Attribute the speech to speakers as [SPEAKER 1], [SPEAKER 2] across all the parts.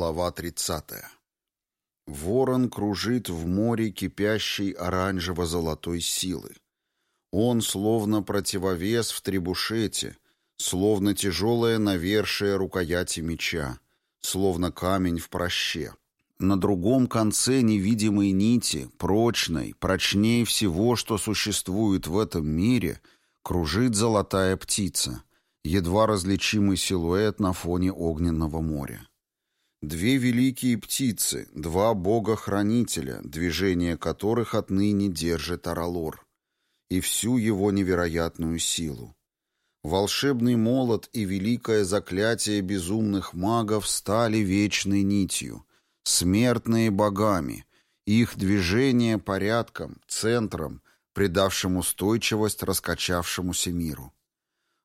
[SPEAKER 1] Глава 30. Ворон кружит в море кипящей оранжево-золотой силы. Он словно противовес в требушете, словно тяжелое навершие рукояти меча, словно камень в проще. На другом конце невидимой нити, прочной, прочнее всего, что существует в этом мире, кружит золотая птица — едва различимый силуэт на фоне огненного моря. Две великие птицы, два бога-хранителя, движение которых отныне держит Аралор, и всю его невероятную силу. Волшебный молот и великое заклятие безумных магов стали вечной нитью, смертные богами, их движение порядком, центром, придавшим устойчивость раскачавшемуся миру.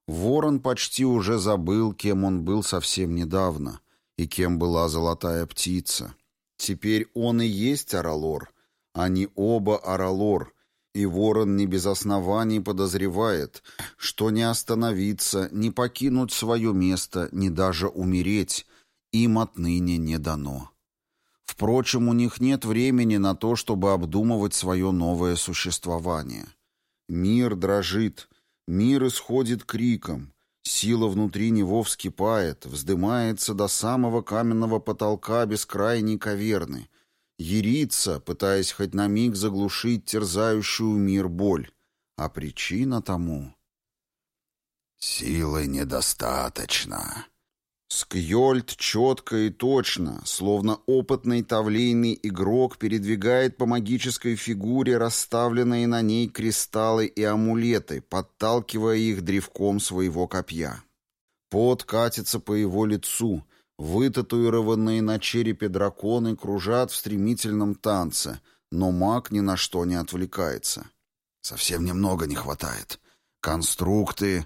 [SPEAKER 1] Ворон почти уже забыл, кем он был совсем недавно и кем была золотая птица. Теперь он и есть Аралор. Они оба Аралор, и ворон не без оснований подозревает, что не остановиться, не покинуть свое место, не даже умереть им отныне не дано. Впрочем, у них нет времени на то, чтобы обдумывать свое новое существование. Мир дрожит, Мир исходит криком, сила внутри него вскипает, вздымается до самого каменного потолка бескрайней каверны, ярится, пытаясь хоть на миг заглушить терзающую мир боль. А причина тому...
[SPEAKER 2] «Силы недостаточно»,
[SPEAKER 1] Скьольд четко и точно, словно опытный тавлейный игрок, передвигает по магической фигуре расставленные на ней кристаллы и амулеты, подталкивая их древком своего копья. Пот катится по его лицу, вытатуированные на черепе драконы кружат в стремительном танце, но маг ни на что не отвлекается.
[SPEAKER 2] Совсем немного не хватает. Конструкты...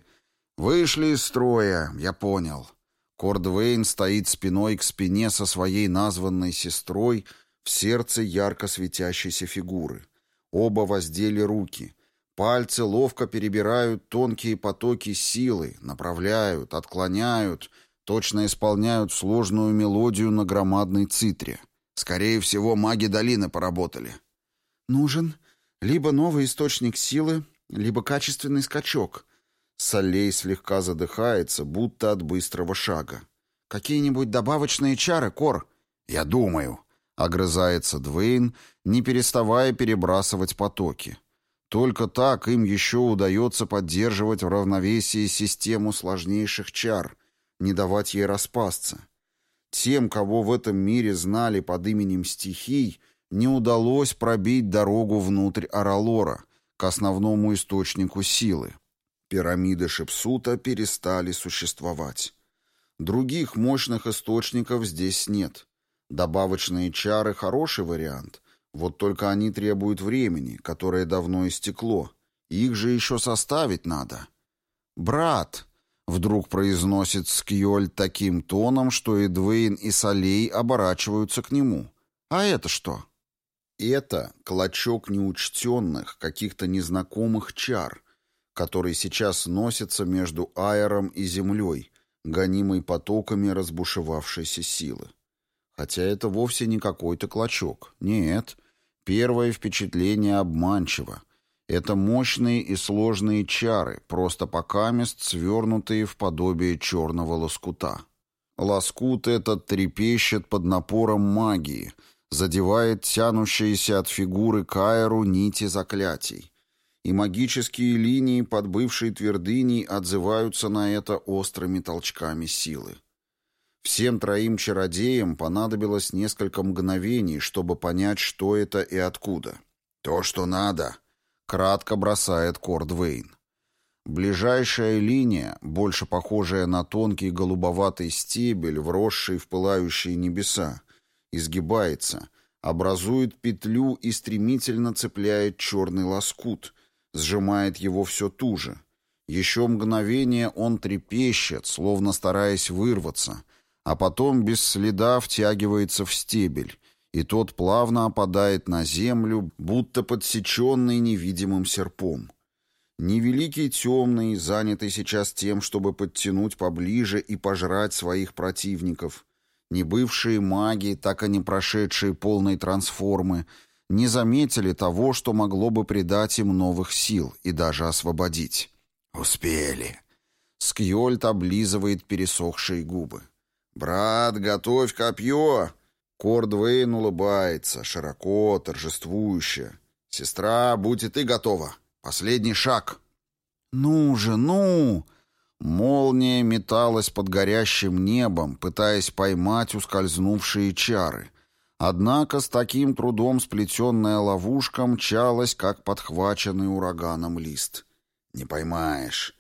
[SPEAKER 1] Вышли из строя, я понял. Кордвейн стоит спиной к спине со своей названной сестрой в сердце ярко светящейся фигуры. Оба воздели руки. Пальцы ловко перебирают тонкие потоки силы, направляют, отклоняют, точно исполняют сложную мелодию на громадной цитре. Скорее всего, маги долины поработали. Нужен либо новый источник силы, либо качественный скачок, Солей слегка задыхается, будто от быстрого шага. «Какие-нибудь добавочные чары, Кор?»
[SPEAKER 2] «Я думаю», —
[SPEAKER 1] огрызается Двейн, не переставая перебрасывать потоки. Только так им еще удается поддерживать в равновесии систему сложнейших чар, не давать ей распасться. Тем, кого в этом мире знали под именем стихий, не удалось пробить дорогу внутрь Аралора, к основному источнику силы. Пирамиды Шепсута перестали существовать. Других мощных источников здесь нет. Добавочные чары – хороший вариант. Вот только они требуют времени, которое давно истекло. Их же еще составить надо. «Брат!» — вдруг произносит Скьоль таким тоном, что и Двейн, и Солей оборачиваются к нему. «А это что?» Это клочок неучтенных, каких-то незнакомых чар — который сейчас носится между аэром и землей, гонимый потоками разбушевавшейся силы. Хотя это вовсе не какой-то клочок. Нет, первое впечатление обманчиво. Это мощные и сложные чары, просто покамест свернутые в подобие черного лоскута. Лоскут этот трепещет под напором магии, задевает тянущиеся от фигуры Каэру нити заклятий и магические линии под бывшей твердыней отзываются на это острыми толчками силы. Всем троим чародеям понадобилось несколько мгновений, чтобы понять, что это и откуда. «То, что надо», — кратко бросает Кордвейн. Ближайшая линия, больше похожая на тонкий голубоватый стебель, вросший в пылающие небеса, изгибается, образует петлю и стремительно цепляет черный лоскут — сжимает его все туже. Еще мгновение он трепещет, словно стараясь вырваться, а потом без следа втягивается в стебель, и тот плавно опадает на землю, будто подсеченный невидимым серпом. Невеликий темный, занятый сейчас тем, чтобы подтянуть поближе и пожрать своих противников. ни бывшие маги, так и не прошедшие полной трансформы, не заметили того, что могло бы придать им новых сил и даже освободить.
[SPEAKER 2] «Успели».
[SPEAKER 1] Скьольд облизывает пересохшие губы.
[SPEAKER 2] «Брат, готовь копье!»
[SPEAKER 1] Кордвейн улыбается, широко, торжествующе. «Сестра, будь и ты готова. Последний шаг». «Ну же, ну!» Молния металась под горящим небом, пытаясь поймать ускользнувшие чары. Однако с таким трудом сплетенная ловушка мчалась, как подхваченный ураганом лист. «Не поймаешь».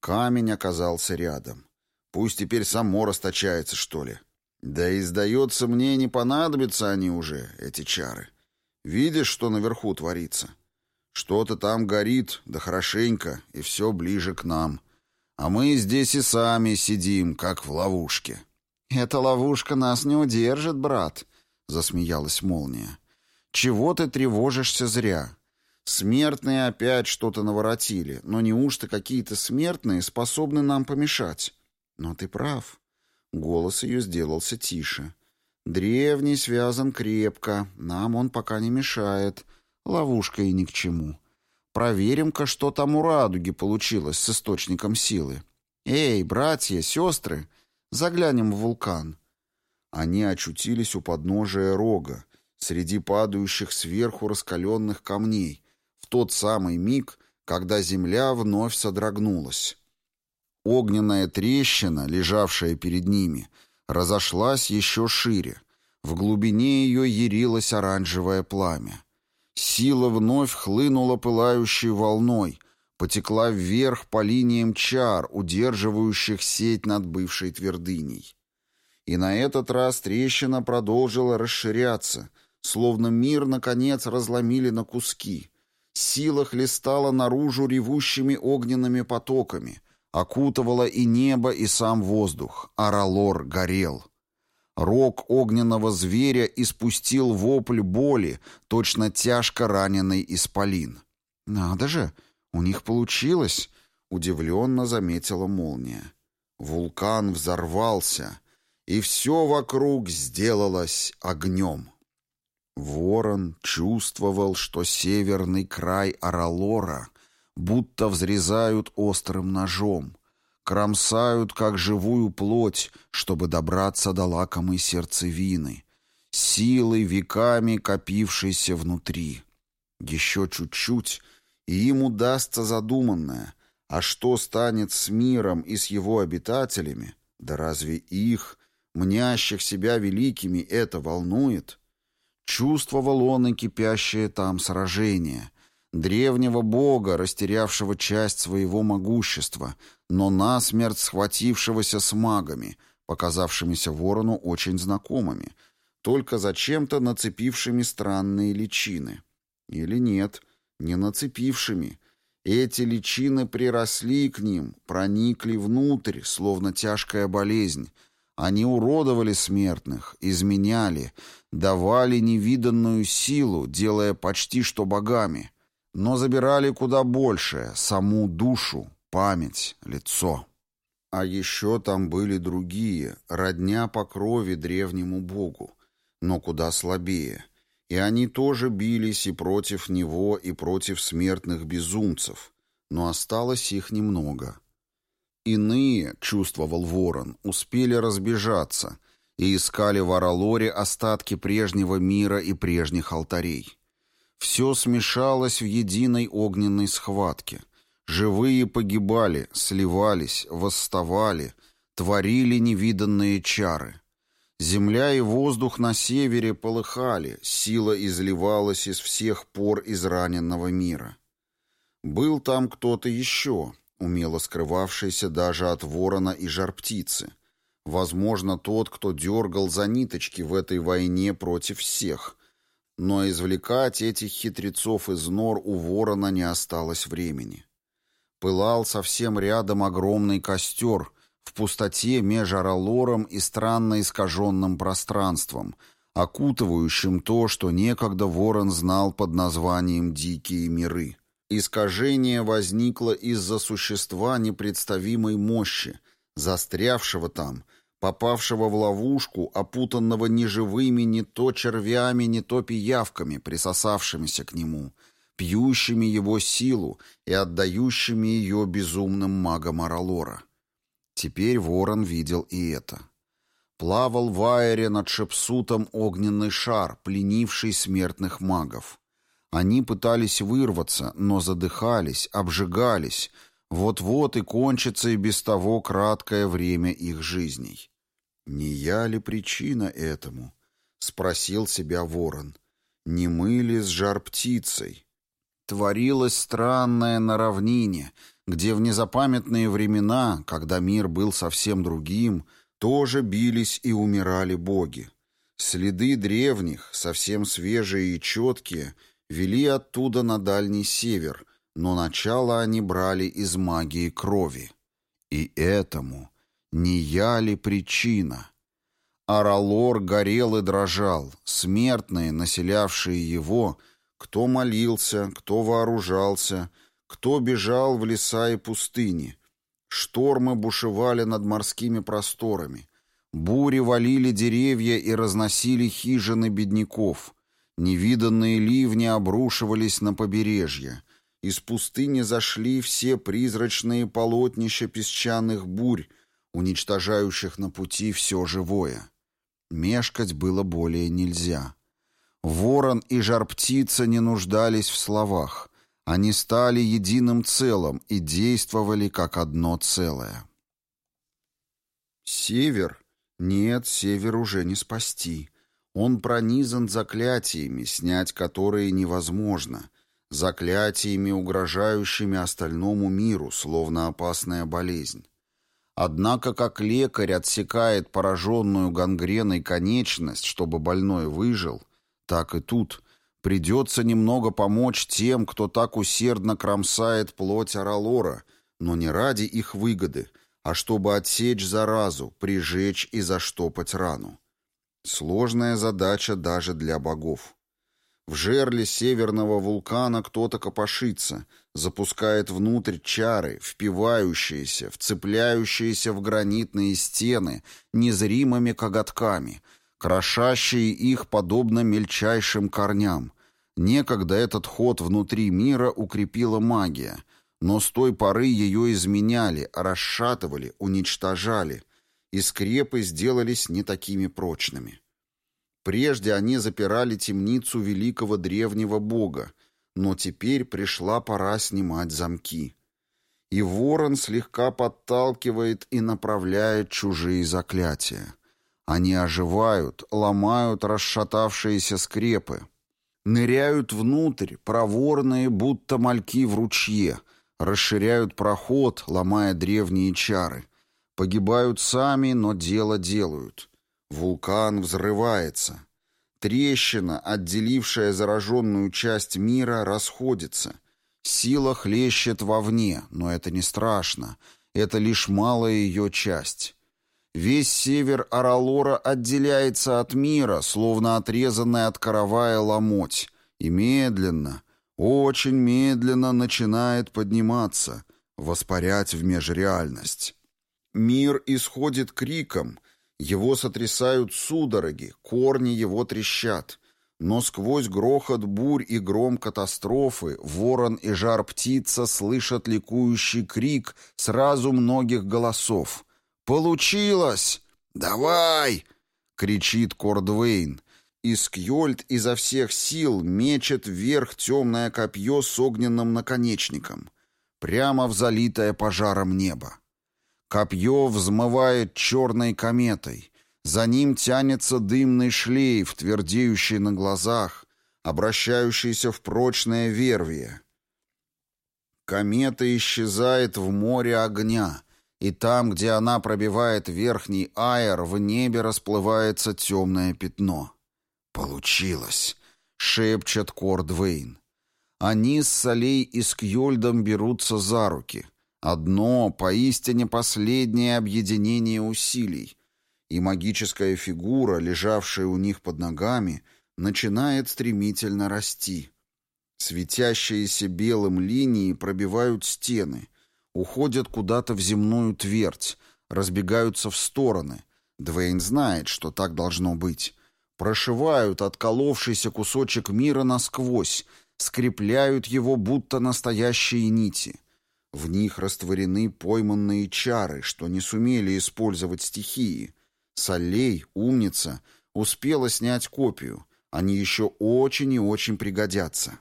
[SPEAKER 1] Камень оказался рядом. Пусть теперь само расточается, что ли. Да и, сдается мне, не понадобятся они уже, эти чары. Видишь, что наверху творится? Что-то там горит, да хорошенько, и все ближе к нам. А мы здесь и сами сидим, как в ловушке. «Эта ловушка нас не удержит, брат», — засмеялась молния. «Чего ты тревожишься зря? Смертные опять что-то наворотили, но неужто какие-то смертные способны нам помешать? Но ты прав. Голос ее сделался тише. Древний связан крепко, нам он пока не мешает. Ловушка и ни к чему. Проверим-ка, что там у радуги получилось с источником силы. Эй, братья, сестры, заглянем в вулкан. Они очутились у подножия рога, среди падающих сверху раскаленных камней, в тот самый миг, когда земля вновь содрогнулась. Огненная трещина, лежавшая перед ними, разошлась еще шире. В глубине ее ярилось оранжевое пламя. Сила вновь хлынула пылающей волной, потекла вверх по линиям чар, удерживающих сеть над бывшей твердыней. И на этот раз трещина продолжила расширяться, словно мир, наконец, разломили на куски — Сила хлестала наружу ревущими огненными потоками, окутывала и небо, и сам воздух. Аралор горел. Рог огненного зверя испустил вопль боли, точно тяжко раненый исполин. «Надо же, у них получилось!» — удивленно заметила молния. Вулкан взорвался, и все вокруг сделалось огнем. Ворон чувствовал, что северный край Аралора будто взрезают острым ножом, кромсают, как живую плоть, чтобы добраться до лакомой сердцевины, силой веками копившейся внутри. Еще чуть-чуть, и им удастся задуманное. А что станет с миром и с его обитателями? Да разве их, мнящих себя великими, это волнует?» Чувствовал он и кипящее там сражение. Древнего бога, растерявшего часть своего могущества, но насмерть схватившегося с магами, показавшимися ворону очень знакомыми, только зачем-то нацепившими странные личины. Или нет, не нацепившими. Эти личины приросли к ним, проникли внутрь, словно тяжкая болезнь, они уродовали смертных, изменяли, давали невиданную силу, делая почти что богами, но забирали куда больше — саму душу, память, лицо. А еще там были другие, родня по крови древнему богу, но куда слабее. И они тоже бились и против него, и против смертных безумцев, но осталось их немного — Иные, чувствовал ворон, успели разбежаться и искали в Аралоре остатки прежнего мира и прежних алтарей. Все смешалось в единой огненной схватке. Живые погибали, сливались, восставали, творили невиданные чары. Земля и воздух на севере полыхали, сила изливалась из всех пор израненного мира. Был там кто-то еще, умело скрывавшийся даже от ворона и жар-птицы. Возможно, тот, кто дергал за ниточки в этой войне против всех. Но извлекать этих хитрецов из нор у ворона не осталось времени. Пылал совсем рядом огромный костер в пустоте между Аралором и странно искаженным пространством, окутывающим то, что некогда ворон знал под названием «дикие миры». Искажение возникло из-за существа непредставимой мощи, застрявшего там, попавшего в ловушку, опутанного не живыми, не то червями, не то пиявками, присосавшимися к нему, пьющими его силу и отдающими ее безумным магам Аралора. Теперь ворон видел и это. Плавал в аэре над Шепсутом огненный шар, пленивший смертных магов. Они пытались вырваться, но задыхались, обжигались. Вот-вот и кончится и без того краткое время их жизней. «Не я ли причина этому?» — спросил себя ворон. «Не мы ли с жар-птицей?» Творилось странное на равнине, где в незапамятные времена, когда мир был совсем другим, тоже бились и умирали боги. Следы древних, совсем свежие и четкие, вели оттуда на дальний север, но начало они брали из магии крови. И этому не я ли причина? Аралор горел и дрожал, смертные, населявшие его, кто молился, кто вооружался, кто бежал в леса и пустыни. Штормы бушевали над морскими просторами. Бури валили деревья и разносили хижины бедняков. Невиданные ливни обрушивались на побережье. Из пустыни зашли все призрачные полотнища песчаных бурь, уничтожающих на пути все живое. Мешкать было более нельзя. Ворон и жар-птица не нуждались в словах. Они стали единым целым и действовали как одно целое. Север? Нет, север уже не спасти. Он пронизан заклятиями, снять которые невозможно. Заклятиями, угрожающими остальному миру, словно опасная болезнь. Однако, как лекарь отсекает пораженную гангреной конечность, чтобы больной выжил, так и тут придется немного помочь тем, кто так усердно кромсает плоть Аралора, но не ради их выгоды, а чтобы отсечь заразу, прижечь и заштопать рану. Сложная задача даже для богов. В жерле северного вулкана кто-то копошится, запускает внутрь чары, впивающиеся, вцепляющиеся в гранитные стены незримыми коготками, крошащие их подобно мельчайшим корням. Некогда этот ход внутри мира укрепила магия, но с той поры ее изменяли, расшатывали, уничтожали, и скрепы сделались не такими прочными. Прежде они запирали темницу великого древнего бога, но теперь пришла пора снимать замки. И ворон слегка подталкивает и направляет чужие заклятия. Они оживают, ломают расшатавшиеся скрепы, ныряют внутрь, проворные, будто мальки в ручье, расширяют проход, ломая древние чары, погибают сами, но дело делают — Вулкан взрывается. Трещина, отделившая зараженную часть мира, расходится. Сила хлещет вовне, но это не страшно. Это лишь малая ее часть. Весь север Аралора отделяется от мира, словно отрезанный от каравая ломоть, и медленно, очень медленно начинает подниматься, воспарять в межреальность. Мир исходит криком, его сотрясают судороги, корни его трещат. Но сквозь грохот бурь и гром катастрофы ворон и жар птица слышат ликующий крик сразу многих голосов. «Получилось! Давай!» — кричит Кордвейн. Скьольд изо всех сил мечет вверх темное копье с огненным наконечником, прямо в залитое пожаром небо. Копье взмывает черной кометой. За ним тянется дымный шлейф, твердеющий на глазах, обращающийся в прочное вервие. Комета исчезает в море огня, и там, где она пробивает верхний аэр, в небе расплывается темное пятно. «Получилось!» — шепчет Кордвейн. Они с Солей и с Кьольдом берутся за руки — Одно, поистине последнее объединение усилий, и магическая фигура, лежавшая у них под ногами, начинает стремительно расти. Светящиеся белым линии пробивают стены, уходят куда-то в земную твердь, разбегаются в стороны, Двейн знает, что так должно быть. Прошивают отколовшийся кусочек мира насквозь, скрепляют его будто настоящие нити. В них растворены пойманные чары, что не сумели использовать стихии. Солей, умница, успела снять копию. Они еще очень и очень пригодятся.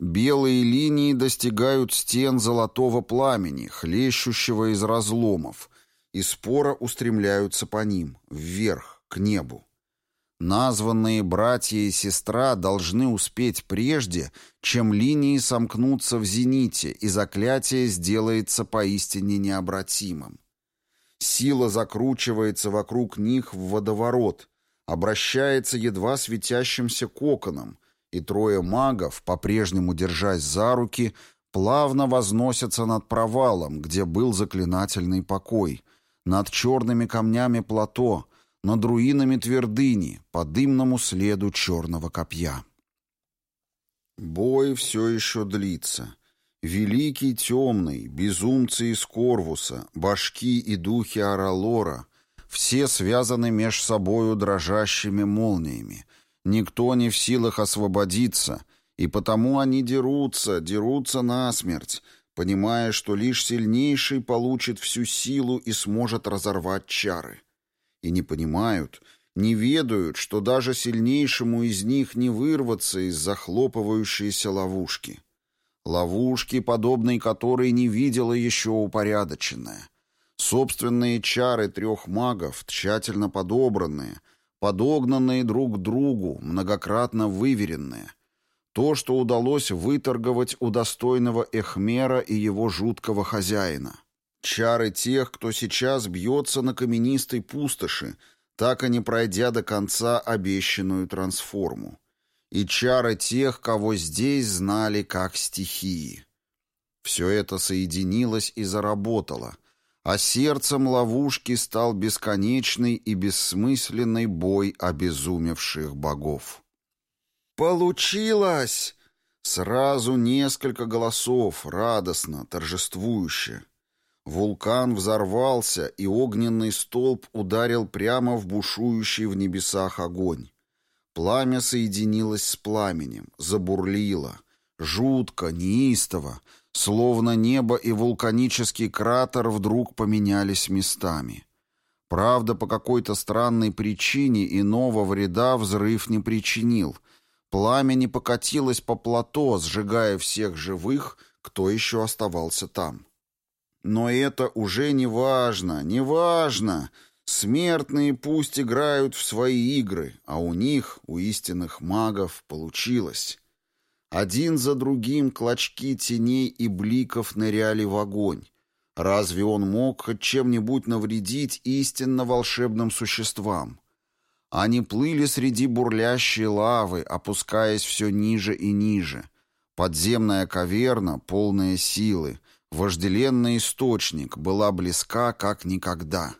[SPEAKER 1] Белые линии достигают стен золотого пламени, хлещущего из разломов, и споро устремляются по ним, вверх, к небу. Названные братья и сестра должны успеть прежде, чем линии сомкнутся в зените, и заклятие сделается поистине необратимым. Сила закручивается вокруг них в водоворот, обращается едва светящимся коконом, и трое магов, по-прежнему держась за руки, плавно возносятся над провалом, где был заклинательный покой, над черными камнями плато, над руинами твердыни, по дымному следу черного копья. Бой все еще длится. Великий темный, безумцы из Корвуса, башки и духи Аралора — все связаны меж собою дрожащими молниями. Никто не в силах освободиться, и потому они дерутся, дерутся насмерть, понимая, что лишь сильнейший получит всю силу и сможет разорвать чары и не понимают, не ведают, что даже сильнейшему из них не вырваться из захлопывающейся ловушки. Ловушки, подобной которой не видела еще упорядоченная. Собственные чары трех магов, тщательно подобранные, подогнанные друг к другу, многократно выверенные. То, что удалось выторговать у достойного Эхмера и его жуткого хозяина. Чары тех, кто сейчас бьется на каменистой пустоши, так и не пройдя до конца обещанную трансформу. И чары тех, кого здесь знали как стихии. Все это соединилось и заработало, а сердцем ловушки стал бесконечный и бессмысленный бой обезумевших богов. «Получилось!» Сразу несколько голосов, радостно, торжествующе. Вулкан взорвался, и огненный столб ударил прямо в бушующий в небесах огонь. Пламя соединилось с пламенем, забурлило. Жутко, неистово, словно небо и вулканический кратер вдруг поменялись местами. Правда, по какой-то странной причине иного вреда взрыв не причинил. Пламя не покатилось по плато, сжигая всех живых, кто еще оставался там. Но это уже не важно, не важно. Смертные пусть играют в свои игры, а у них, у истинных магов, получилось. Один за другим клочки теней и бликов ныряли в огонь. Разве он мог хоть чем-нибудь навредить истинно волшебным существам? Они плыли среди бурлящей лавы, опускаясь все ниже и ниже. Подземная каверна, полная силы, Вожделенный источник была близка как никогда.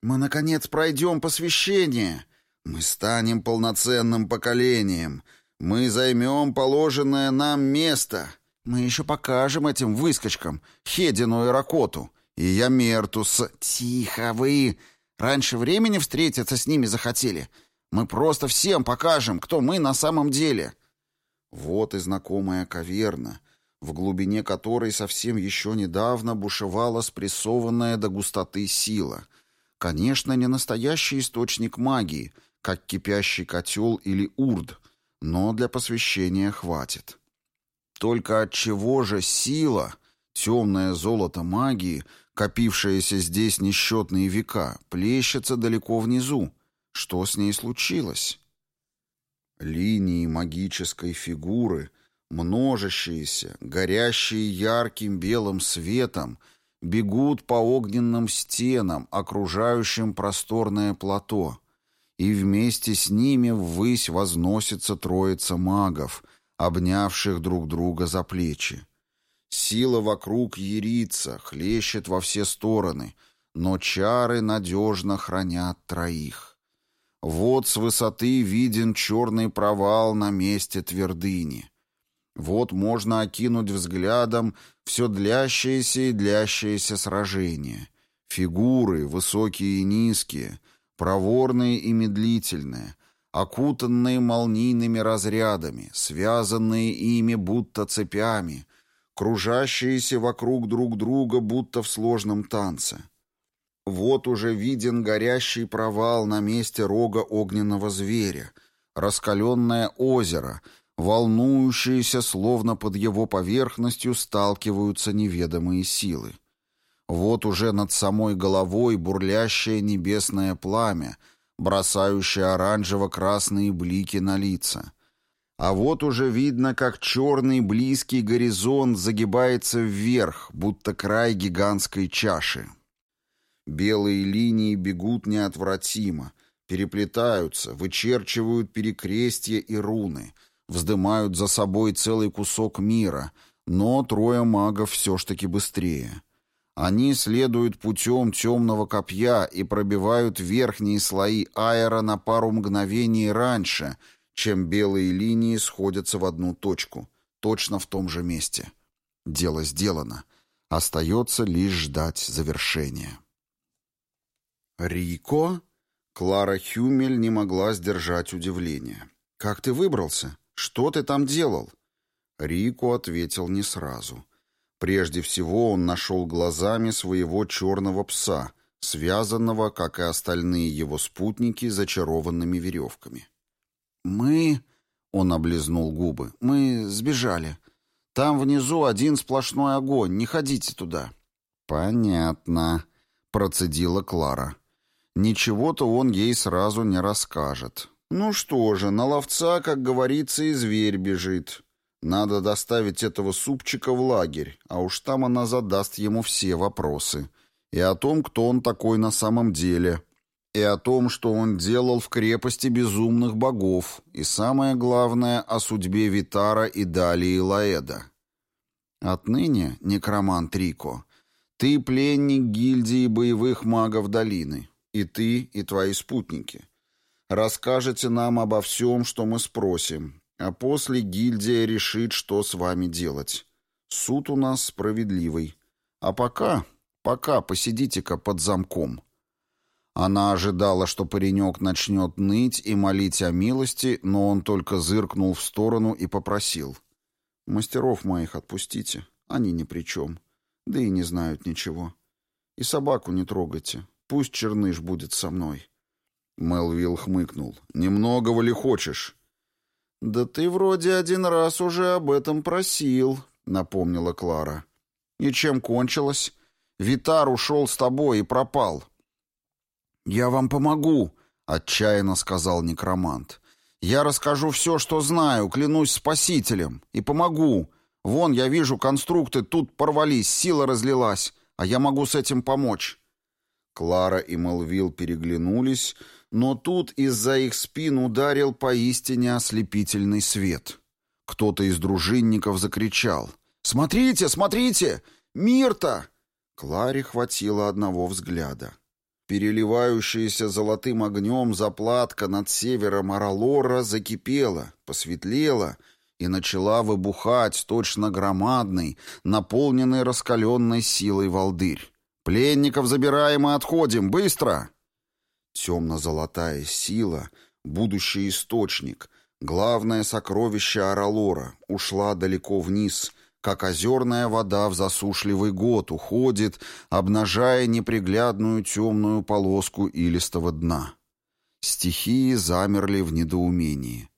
[SPEAKER 1] «Мы, наконец, пройдем посвящение. Мы станем полноценным поколением. Мы займем положенное нам место. Мы еще покажем этим выскочкам Хедину и Ракоту. И я Мертус. Тихо вы! Раньше времени встретиться с ними захотели. Мы просто всем покажем, кто мы на самом деле». Вот и знакомая каверна — в глубине которой совсем еще недавно бушевала спрессованная до густоты сила. Конечно, не настоящий источник магии, как кипящий котел или урд, но для посвящения хватит. Только от чего же сила, темное золото магии, копившееся здесь несчетные века, плещется далеко внизу? Что с ней случилось? Линии магической фигуры — множащиеся, горящие ярким белым светом, бегут по огненным стенам, окружающим просторное плато, и вместе с ними ввысь возносится троица магов, обнявших друг друга за плечи. Сила вокруг ярится, хлещет во все стороны, но чары надежно хранят троих. Вот с высоты виден черный провал на месте твердыни. Вот можно окинуть взглядом все длящееся и длящееся сражение. Фигуры, высокие и низкие, проворные и медлительные, окутанные молнийными разрядами, связанные ими будто цепями, кружащиеся вокруг друг друга будто в сложном танце. Вот уже виден горящий провал на месте рога огненного зверя, раскаленное озеро, волнующиеся, словно под его поверхностью сталкиваются неведомые силы. Вот уже над самой головой бурлящее небесное пламя, бросающее оранжево-красные блики на лица. А вот уже видно, как черный близкий горизонт загибается вверх, будто край гигантской чаши. Белые линии бегут неотвратимо, переплетаются, вычерчивают перекрестья и руны, вздымают за собой целый кусок мира, но трое магов все ж таки быстрее. Они следуют путем темного копья и пробивают верхние слои аэра на пару мгновений раньше, чем белые линии сходятся в одну точку, точно в том же месте. Дело сделано. Остается лишь ждать завершения. «Рико?» Клара Хюмель не могла сдержать удивление. «Как ты выбрался? Что ты там делал?» Рико ответил не сразу. Прежде всего он нашел глазами своего черного пса, связанного, как и остальные его спутники, зачарованными веревками. «Мы...» — он облизнул губы. «Мы сбежали. Там внизу один сплошной огонь. Не ходите туда». «Понятно», — процедила Клара. «Ничего-то он ей сразу не расскажет. Ну что же, на ловца, как говорится, и зверь бежит. Надо доставить этого супчика в лагерь, а уж там она задаст ему все вопросы. И о том, кто он такой на самом деле, и о том, что он делал в крепости безумных богов, и самое главное, о судьбе Витара и Далии Лаэда. Отныне, некромант Рико, ты пленник гильдии боевых магов долины, и ты, и твои спутники. Расскажете нам обо всем, что мы спросим, а после гильдия решит, что с вами делать. Суд у нас справедливый. А пока, пока посидите-ка под замком». Она ожидала, что паренек начнет ныть и молить о милости, но он только зыркнул в сторону и попросил. «Мастеров моих отпустите, они ни при чем, да и не знают ничего. И собаку не трогайте, пусть черныш будет со мной». Мелвилл хмыкнул. «Немногого ли хочешь?» «Да ты вроде один раз уже об этом просил», — напомнила Клара. «И чем кончилось? Витар ушел с тобой и пропал». «Я вам помогу», — отчаянно сказал некромант. «Я расскажу все, что знаю, клянусь спасителем, и помогу. Вон, я вижу, конструкты тут порвались, сила разлилась, а я могу с этим помочь». Клара и Мелвилл переглянулись, но тут из-за их спин ударил поистине ослепительный свет. Кто-то из дружинников закричал. «Смотрите, смотрите! Мирта!» Кларе хватило одного взгляда. Переливающаяся золотым огнем заплатка над севером Аралора закипела, посветлела и начала выбухать точно громадный, наполненный раскаленной силой волдырь. «Пленников забираем и отходим! Быстро!» Темно-золотая сила, будущий источник, главное сокровище Аралора, ушла далеко вниз, как озерная вода в засушливый год уходит, обнажая неприглядную темную полоску илистого дна. Стихии замерли в недоумении.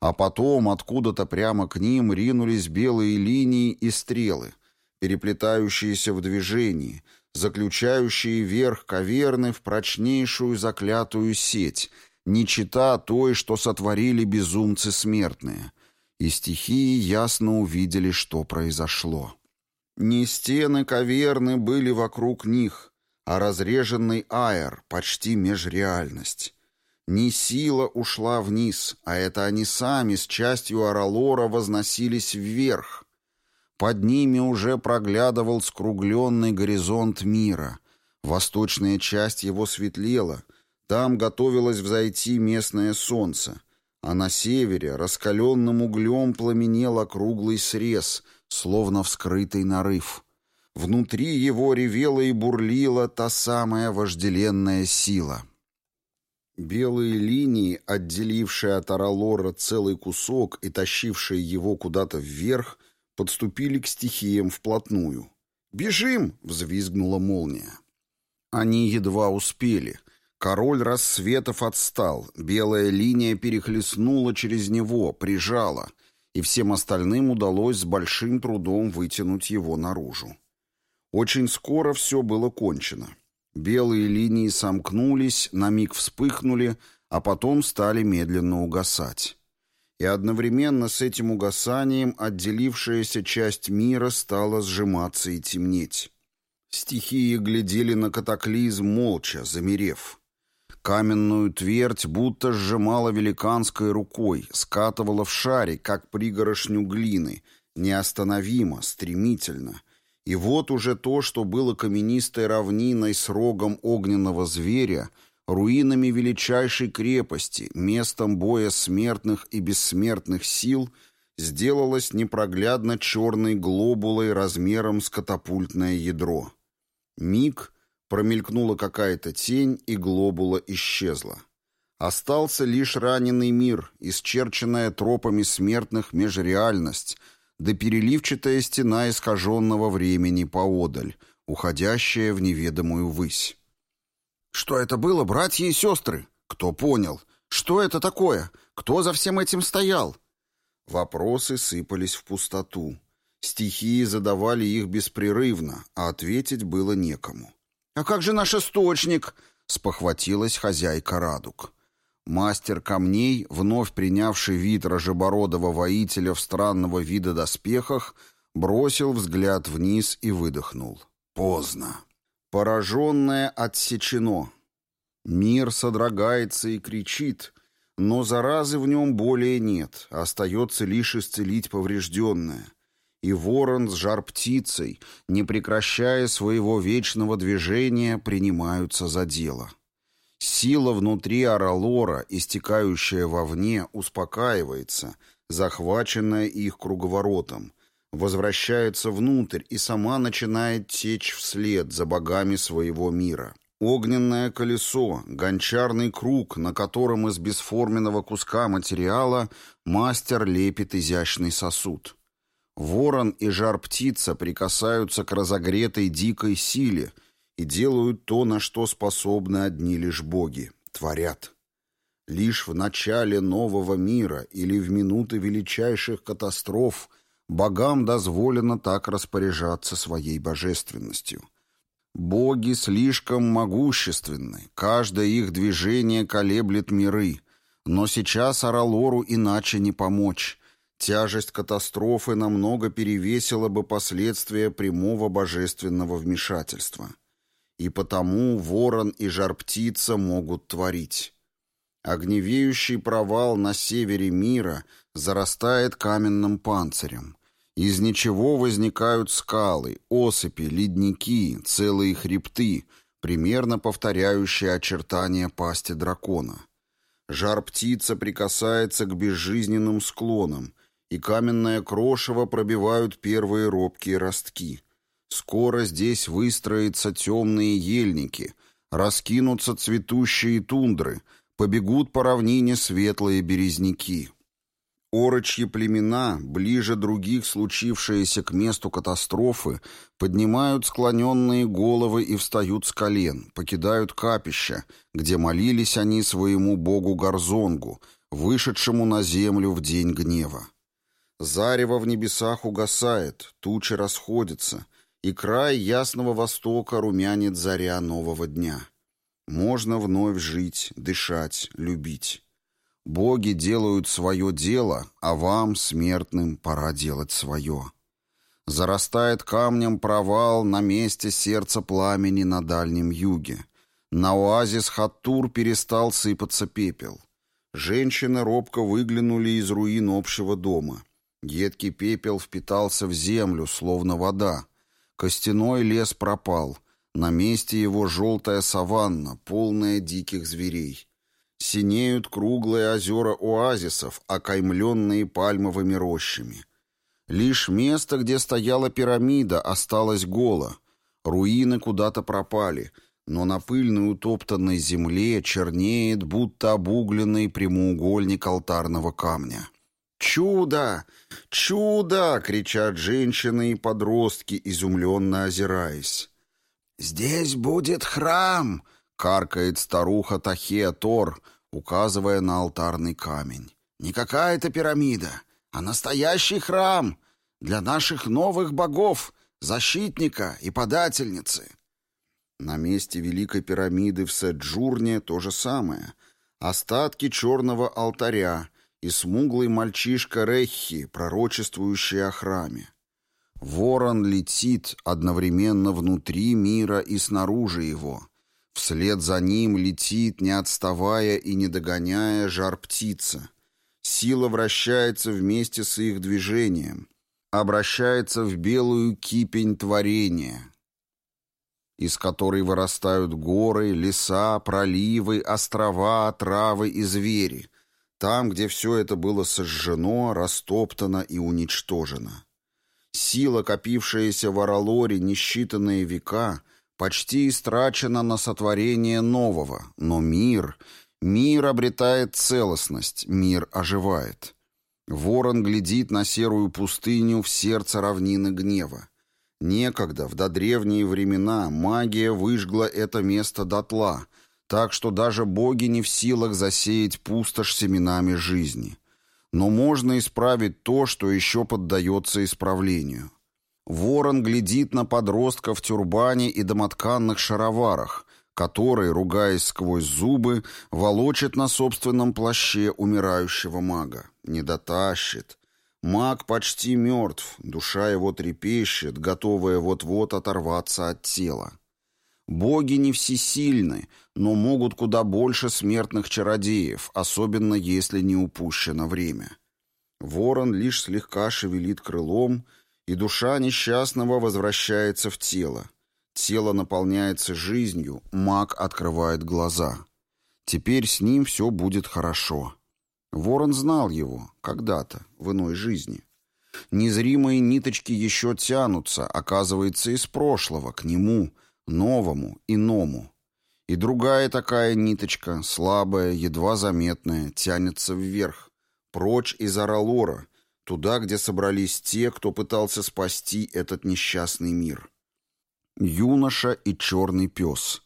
[SPEAKER 1] А потом откуда-то прямо к ним ринулись белые линии и стрелы, переплетающиеся в движении, заключающие верх каверны в прочнейшую заклятую сеть, не чита той, что сотворили безумцы смертные. И стихии ясно увидели, что произошло. Не стены каверны были вокруг них, а разреженный аэр, почти межреальность. Не сила ушла вниз, а это они сами с частью Аралора возносились вверх, под ними уже проглядывал скругленный горизонт мира. Восточная часть его светлела. Там готовилось взойти местное солнце. А на севере раскаленным углем пламенел округлый срез, словно вскрытый нарыв. Внутри его ревела и бурлила та самая вожделенная сила. Белые линии, отделившие от Аралора целый кусок и тащившие его куда-то вверх, подступили к стихиям вплотную. «Бежим!» — взвизгнула молния. Они едва успели. Король рассветов отстал, белая линия перехлестнула через него, прижала, и всем остальным удалось с большим трудом вытянуть его наружу. Очень скоро все было кончено. Белые линии сомкнулись, на миг вспыхнули, а потом стали медленно угасать. И одновременно с этим угасанием отделившаяся часть мира стала сжиматься и темнеть. Стихии глядели на катаклизм молча, замерев. Каменную твердь будто сжимала великанской рукой, скатывала в шаре, как пригорошню глины, неостановимо, стремительно — и вот уже то, что было каменистой равниной с рогом огненного зверя, руинами величайшей крепости, местом боя смертных и бессмертных сил, сделалось непроглядно черной глобулой размером с катапультное ядро. Миг, промелькнула какая-то тень, и глобула исчезла. Остался лишь раненый мир, исчерченная тропами смертных межреальность — да переливчатая стена искаженного времени поодаль, уходящая в неведомую высь. «Что это было, братья и сестры? Кто понял? Что это такое? Кто за всем этим стоял?» Вопросы сыпались в пустоту. Стихии задавали их беспрерывно, а ответить было некому. «А как же наш источник?» — спохватилась хозяйка Радуг. Мастер камней, вновь принявший вид рожебородого воителя в странного вида доспехах, бросил взгляд вниз и выдохнул. Поздно. Пораженное отсечено. Мир содрогается и кричит, но заразы в нем более нет, остается лишь исцелить поврежденное. И ворон с жар-птицей, не прекращая своего вечного движения, принимаются за дело. Сила внутри Аралора, истекающая вовне, успокаивается, захваченная их круговоротом, возвращается внутрь и сама начинает течь вслед за богами своего мира. Огненное колесо, гончарный круг, на котором из бесформенного куска материала мастер лепит изящный сосуд. Ворон и жар-птица прикасаются к разогретой дикой силе, и делают то, на что способны одни лишь боги, творят. Лишь в начале нового мира или в минуты величайших катастроф богам дозволено так распоряжаться своей божественностью. Боги слишком могущественны, каждое их движение колеблет миры, но сейчас Аралору иначе не помочь. Тяжесть катастрофы намного перевесила бы последствия прямого божественного вмешательства и потому ворон и жар-птица могут творить. Огневеющий провал на севере мира зарастает каменным панцирем. Из ничего возникают скалы, осыпи, ледники, целые хребты, примерно повторяющие очертания пасти дракона. Жар-птица прикасается к безжизненным склонам, и каменное крошево пробивают первые робкие ростки — Скоро здесь выстроятся темные ельники, раскинутся цветущие тундры, побегут по равнине светлые березняки. Орочьи племена, ближе других случившиеся к месту катастрофы, поднимают склоненные головы и встают с колен, покидают капища, где молились они своему богу Горзонгу, вышедшему на землю в день гнева. Зарево в небесах угасает, тучи расходятся, и край ясного востока румянит заря нового дня. Можно вновь жить, дышать, любить. Боги делают свое дело, а вам, смертным, пора делать свое. Зарастает камнем провал на месте сердца пламени на дальнем юге. На оазис Хаттур перестал сыпаться пепел. Женщины робко выглянули из руин общего дома. Едкий пепел впитался в землю, словно вода, Костяной лес пропал. На месте его желтая саванна, полная диких зверей. Синеют круглые озера оазисов, окаймленные пальмовыми рощами. Лишь место, где стояла пирамида, осталось голо. Руины куда-то пропали. но на пыльной утоптанной земле чернеет, будто обугленный прямоугольник алтарного камня. «Чудо! Чудо!» — кричат женщины и подростки, изумленно озираясь. «Здесь будет храм!» — каркает старуха Тахея Тор, указывая на алтарный камень. «Не какая-то пирамида, а настоящий храм для наших новых богов, защитника и подательницы». На месте Великой пирамиды в Седжурне то же самое. Остатки черного алтаря и смуглый мальчишка Рехи, пророчествующий о храме. Ворон летит одновременно внутри мира и снаружи его. Вслед за ним летит, не отставая и не догоняя, жар птица. Сила вращается вместе с их движением, обращается в белую кипень творения, из которой вырастают горы, леса, проливы, острова, травы и звери, там, где все это было сожжено, растоптано и уничтожено. Сила, копившаяся в Аралоре несчитанные века, почти истрачена на сотворение нового, но мир, мир обретает целостность, мир оживает. Ворон глядит на серую пустыню в сердце равнины гнева. Некогда, в додревние времена, магия выжгла это место дотла, так что даже боги не в силах засеять пустошь семенами жизни. Но можно исправить то, что еще поддается исправлению. Ворон глядит на подростка в тюрбане и домотканных шароварах, который, ругаясь сквозь зубы, волочит на собственном плаще умирающего мага. Не дотащит. Маг почти мертв, душа его трепещет, готовая вот-вот оторваться от тела. Боги не всесильны, но могут куда больше смертных чародеев, особенно если не упущено время. Ворон лишь слегка шевелит крылом, и душа несчастного возвращается в тело. Тело наполняется жизнью, маг открывает глаза. Теперь с ним все будет хорошо. Ворон знал его когда-то, в иной жизни. Незримые ниточки еще тянутся, оказывается, из прошлого, к нему, новому, иному. И другая такая ниточка, слабая, едва заметная, тянется вверх, прочь из Аралора, туда, где собрались те, кто пытался спасти этот несчастный мир. Юноша и черный пес.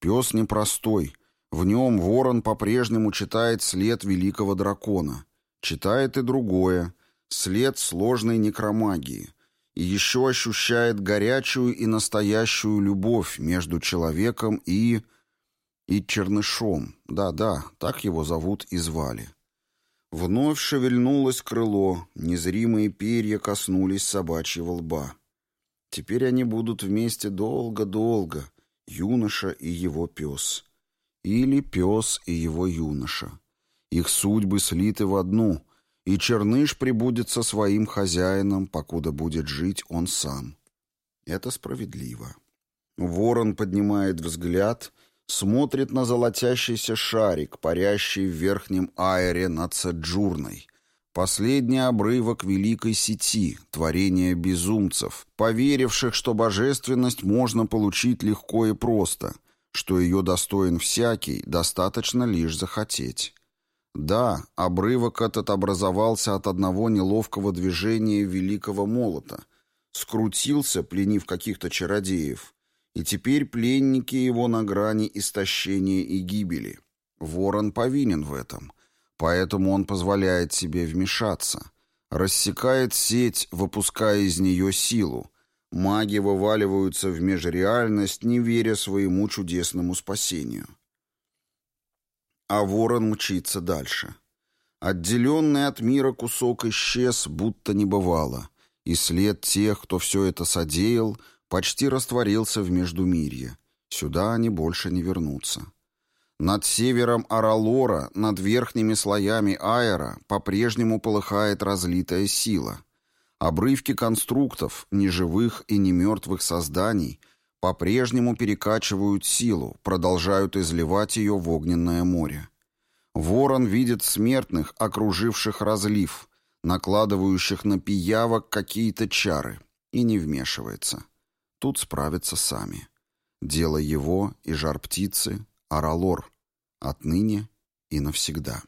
[SPEAKER 1] Пес непростой, в нем ворон по-прежнему читает след великого дракона. Читает и другое, след сложной некромагии. И еще ощущает горячую и настоящую любовь между человеком и... и чернышом. Да-да, так его зовут и звали. Вновь шевельнулось крыло, незримые перья коснулись собачьего лба. Теперь они будут вместе долго-долго, юноша и его пес. Или пес и его юноша. Их судьбы слиты в одну, и черныш прибудет со своим хозяином, покуда будет жить он сам. Это справедливо. Ворон поднимает взгляд, смотрит на золотящийся шарик, парящий в верхнем аэре над Саджурной. Последний обрывок великой сети, творения безумцев, поверивших, что божественность можно получить легко и просто — что ее достоин всякий, достаточно лишь захотеть. Да, обрывок этот образовался от одного неловкого движения великого молота, скрутился, пленив каких-то чародеев, и теперь пленники его на грани истощения и гибели. Ворон повинен в этом, поэтому он позволяет себе вмешаться, рассекает сеть, выпуская из нее силу, Маги вываливаются в межреальность, не веря своему чудесному спасению. А ворон мчится дальше. Отделенный от мира кусок исчез, будто не бывало, и след тех, кто все это содеял, почти растворился в Междумирье. Сюда они больше не вернутся. Над севером Аралора, над верхними слоями Аэра, по-прежнему полыхает разлитая сила — Обрывки конструктов, неживых и немертвых созданий, по-прежнему перекачивают силу, продолжают изливать ее в огненное море. Ворон видит смертных, окруживших разлив, накладывающих на пиявок какие-то чары, и не вмешивается. Тут справятся сами. Дело его и жар птицы — Аралор. Отныне и навсегда.